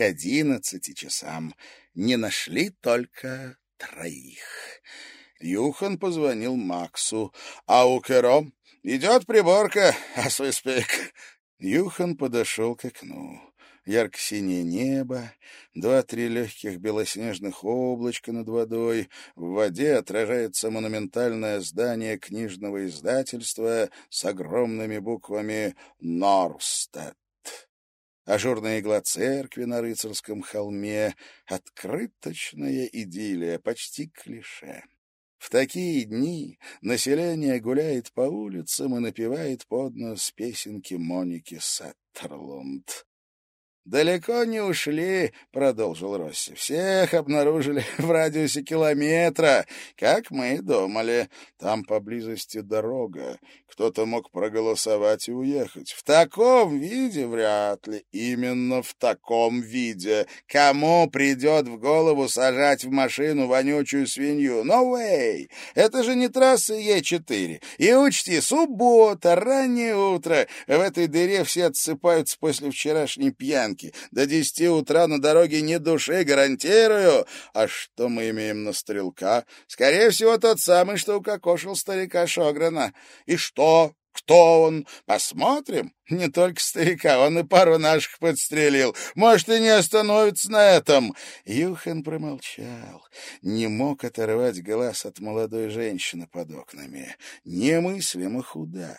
к одиннадцати часам. Не нашли только троих. Юхан позвонил Максу. «А у Керо идет приборка, Асвиспек». Юхан подошел к окну. Ярко-синее небо, два-три легких белоснежных облачка над водой. В воде отражается монументальное здание книжного издательства с огромными буквами «Норстед». Ажурная игла церкви на рыцарском холме, открыточная идиллия, почти клише. В такие дни население гуляет по улицам и напевает под нос песенки Моники Саттерлунд. «Далеко не ушли», — продолжил Росси. «Всех обнаружили в радиусе километра, как мы и думали. Там поблизости дорога. Кто-то мог проголосовать и уехать. В таком виде вряд ли. Именно в таком виде. Кому придет в голову сажать в машину вонючую свинью? No way! Это же не трасса Е4. И учти, суббота, раннее утро. В этой дыре все отсыпаются после вчерашней пьянки стоянки. До десяти утра на дороге ни души, гарантирую. А что мы имеем на стрелка? Скорее всего, тот самый, что укокошил старика Шограна. И что? Кто он? Посмотрим. Не только старика, он и пару наших подстрелил. Может, и не остановится на этом. Юхан промолчал. Не мог оторвать глаз от молодой женщины под окнами. Немыслимо худа.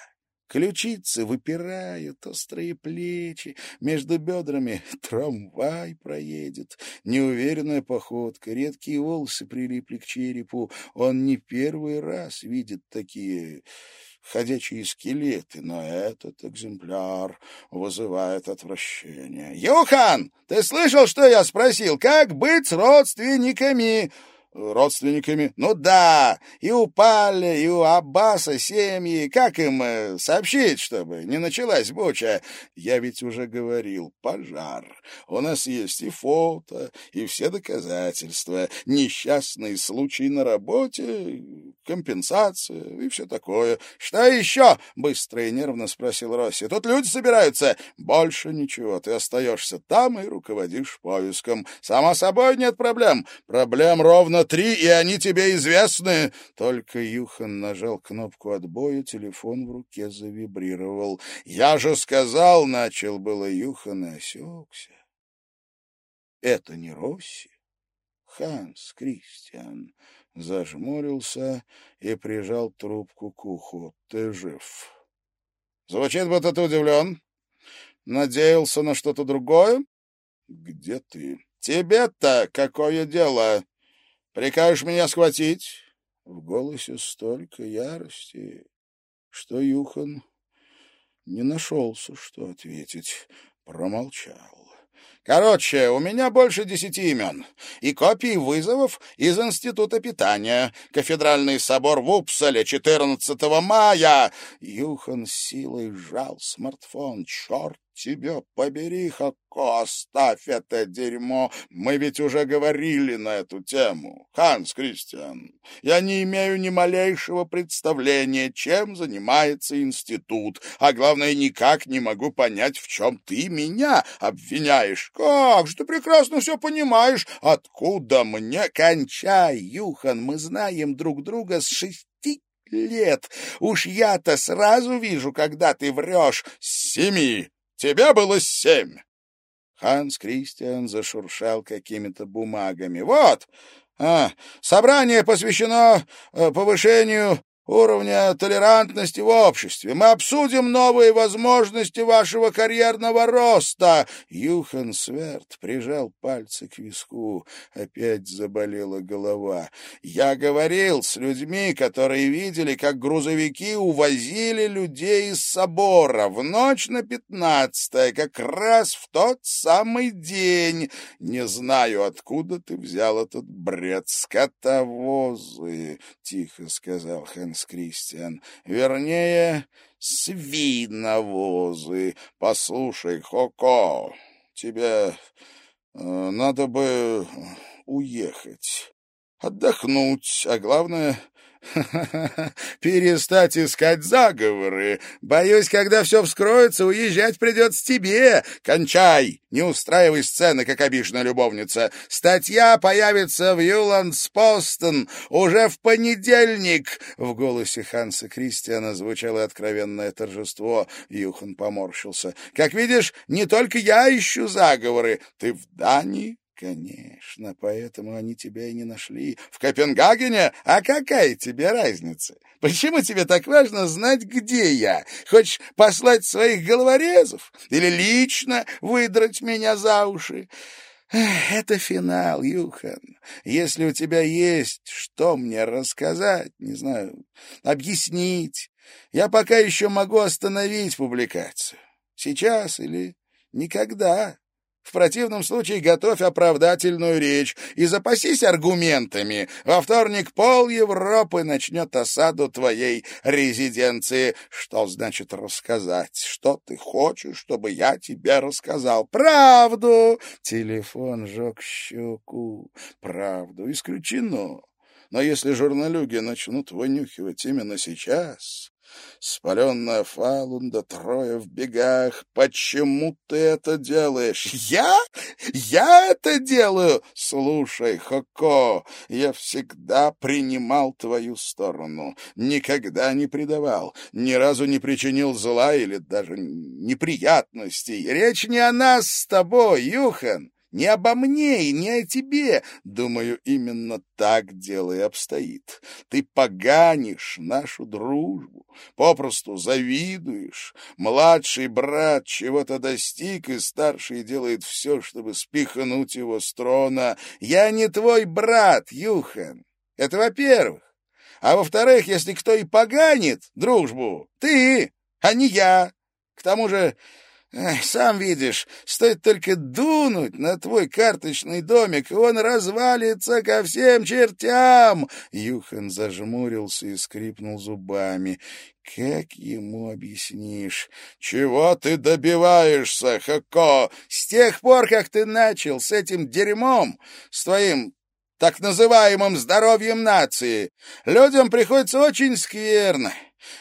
Ключицы выпирают, острые плечи, между бедрами трамвай проедет. Неуверенная походка, редкие волосы прилипли к черепу. Он не первый раз видит такие ходячие скелеты, но этот экземпляр вызывает отвращение. «Юхан, ты слышал, что я спросил? Как быть с родственниками?» Родственниками. Ну да, и у Паля, и у Аббаса семьи. Как им э, сообщить, чтобы не началась буча? Я ведь уже говорил, пожар. У нас есть и фото, и все доказательства. Несчастный случай на работе, компенсация и все такое. Что еще? Быстро и нервно спросил Росси. Тут люди собираются. Больше ничего. Ты остаешься там и руководишь поиском. Само собой нет проблем. Проблем ровно три, и они тебе известны. Только Юхан нажал кнопку отбоя, телефон в руке завибрировал. Я же сказал, начал было Юхан и осекся. Это не Росси. Ханс Кристиан зажмурился и прижал трубку к уху. Ты жив. Звучит, будто ты удивлен. Надеялся на что-то другое? Где ты? Тебе-то какое дело? Прикажешь меня схватить? В голосе столько ярости, что Юхан не нашелся, что ответить, промолчал. Короче, у меня больше десяти имен. И копии вызовов из Института питания. Кафедральный собор в Упсале 14 мая. Юхан силой сжал смартфон. Черт тебя побери, Хако, оставь это дерьмо. Мы ведь уже говорили на эту тему. Ханс Кристиан, я не имею ни малейшего представления, чем занимается институт, а главное, никак не могу понять, в чем ты меня обвиняешь. Как же ты прекрасно все понимаешь. Откуда мне? Кончай, Юхан, мы знаем друг друга с шести лет. Уж я-то сразу вижу, когда ты врешь. С семи. Тебе было семь. Ханс Кристиан зашуршал какими-то бумагами. Вот, а, собрание посвящено э, повышению уровня толерантности в обществе. Мы обсудим новые возможности вашего карьерного роста. Юхан Сверд прижал пальцы к виску. Опять заболела голова. Я говорил с людьми, которые видели, как грузовики увозили людей из собора в ночь на пятнадцатое, как раз в тот самый день. Не знаю, откуда ты взял этот бред. Скотовозы, — тихо сказал Хэнс Ганс Кристиан. Вернее, свиновозы. Послушай, Хоко, тебе э, надо бы уехать. Отдохнуть, а главное перестать искать заговоры. Боюсь, когда все вскроется, уезжать придется тебе. Кончай, не устраивай сцены, как обиженная любовница. Статья появится в Юландс Постон уже в понедельник. В голосе Ханса Кристиана звучало откровенное торжество. Юхан поморщился. Как видишь, не только я ищу заговоры. Ты в Дании? Конечно, поэтому они тебя и не нашли. В Копенгагене? А какая тебе разница? Почему тебе так важно знать, где я? Хочешь послать своих головорезов? Или лично выдрать меня за уши? Это финал, Юхан. Если у тебя есть что мне рассказать, не знаю, объяснить, я пока еще могу остановить публикацию. Сейчас или никогда. В противном случае готовь оправдательную речь и запасись аргументами. Во вторник пол Европы начнет осаду твоей резиденции. Что значит рассказать? Что ты хочешь, чтобы я тебе рассказал? Правду! Телефон жег щеку. Правду исключено. Но если журналюги начнут вынюхивать именно сейчас, Спаленная Фалунда, трое в бегах. Почему ты это делаешь? Я? Я это делаю? Слушай, Хоко, я всегда принимал твою сторону. Никогда не предавал. Ни разу не причинил зла или даже неприятностей. Речь не о нас с тобой, Юхан. Не обо мне и не о тебе. Думаю, именно так дело и обстоит. Ты поганишь нашу дружбу, попросту завидуешь. Младший брат чего-то достиг, и старший делает все, чтобы спихнуть его с трона. Я не твой брат, Юхан. Это во-первых. А во-вторых, если кто и поганит дружбу, ты, а не я. К тому же Сам видишь, стоит только дунуть на твой карточный домик, и он развалится ко всем чертям!» Юхан зажмурился и скрипнул зубами. «Как ему объяснишь? Чего ты добиваешься, Хако? С тех пор, как ты начал с этим дерьмом, с твоим так называемым здоровьем нации, людям приходится очень скверно».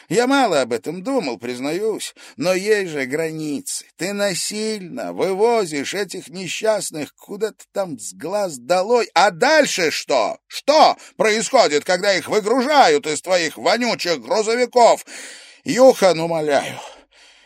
Я мало об этом думал, признаюсь, но есть же границы. Ты насильно вывозишь этих несчастных куда-то там с глаз долой. А дальше что? Что происходит, когда их выгружают из твоих вонючих грузовиков? Юхан, умоляю,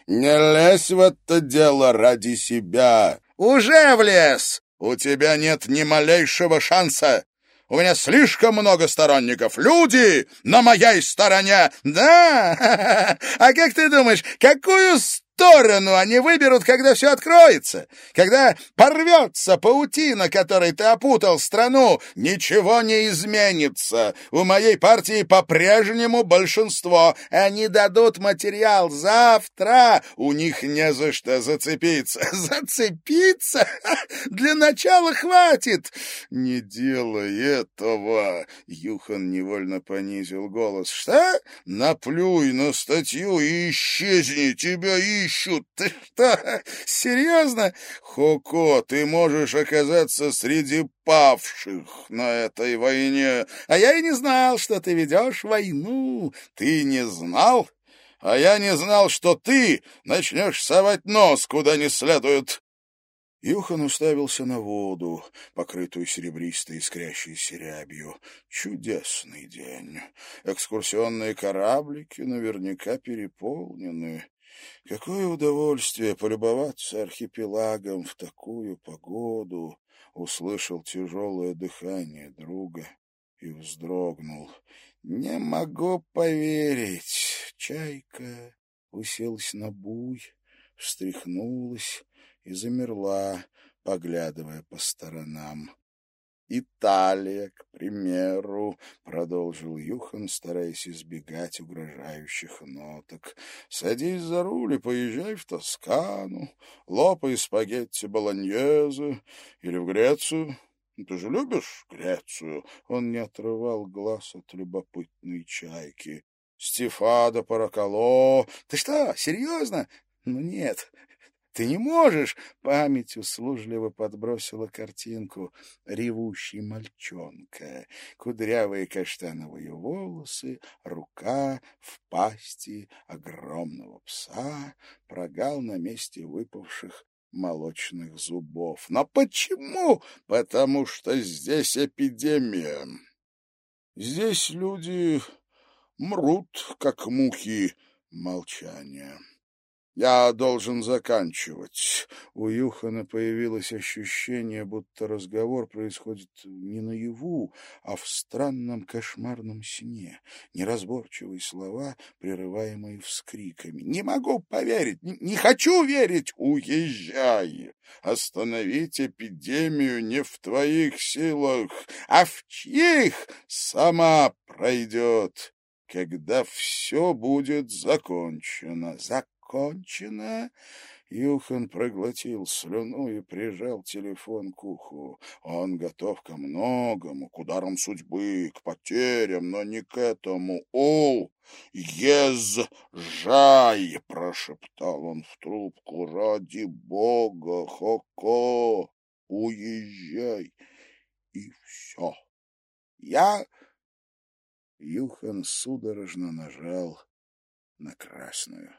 не лезь в это дело ради себя. Уже влез! У тебя нет ни малейшего шанса. У меня слишком много сторонников. Люди на моей стороне. Да? А как ты думаешь, какую сторону они выберут, когда все откроется, когда порвется паутина, которой ты опутал страну, ничего не изменится. У моей партии по-прежнему большинство. Они дадут материал завтра. У них не за что зацепиться. Зацепиться? Для начала хватит. Не делай этого. Юхан невольно понизил голос. Что? Наплюй на статью и исчезни. Тебя ищут ищут. Ты что, серьезно? Хоко, ты можешь оказаться среди павших на этой войне. А я и не знал, что ты ведешь войну. Ты не знал? А я не знал, что ты начнешь совать нос куда не следует. Юхан уставился на воду, покрытую серебристой искрящейся рябью. Чудесный день. Экскурсионные кораблики наверняка переполнены. Какое удовольствие полюбоваться архипелагом в такую погоду! Услышал тяжелое дыхание друга и вздрогнул. Не могу поверить. Чайка уселась на буй, встряхнулась и замерла, поглядывая по сторонам. Италия, к примеру, — продолжил Юхан, стараясь избегать угрожающих ноток. — Садись за руль и поезжай в Тоскану, лопай спагетти болоньезе или в Грецию. Ты же любишь Грецию? Он не отрывал глаз от любопытной чайки. Стефада Паракало. Ты что, серьезно? Ну нет, Ты не можешь!» Память услужливо подбросила картинку. Ревущий мальчонка, кудрявые каштановые волосы, рука в пасти огромного пса, прогал на месте выпавших молочных зубов. Но почему? Потому что здесь эпидемия. Здесь люди мрут, как мухи. Молчание. Я должен заканчивать. У Юхана появилось ощущение, будто разговор происходит не наяву, а в странном кошмарном сне. Неразборчивые слова, прерываемые вскриками. «Не могу поверить! Не, не хочу верить! Уезжай! Остановить эпидемию не в твоих силах, а в чьих сама пройдет!» когда все будет закончено. Закончено кончено. Юхан проглотил слюну и прижал телефон к уху. Он готов ко многому, к ударам судьбы, к потерям, но не к этому. «О, езжай!» — прошептал он в трубку. «Ради бога, Хоко, уезжай!» И все. «Я...» Юхан судорожно нажал на красную.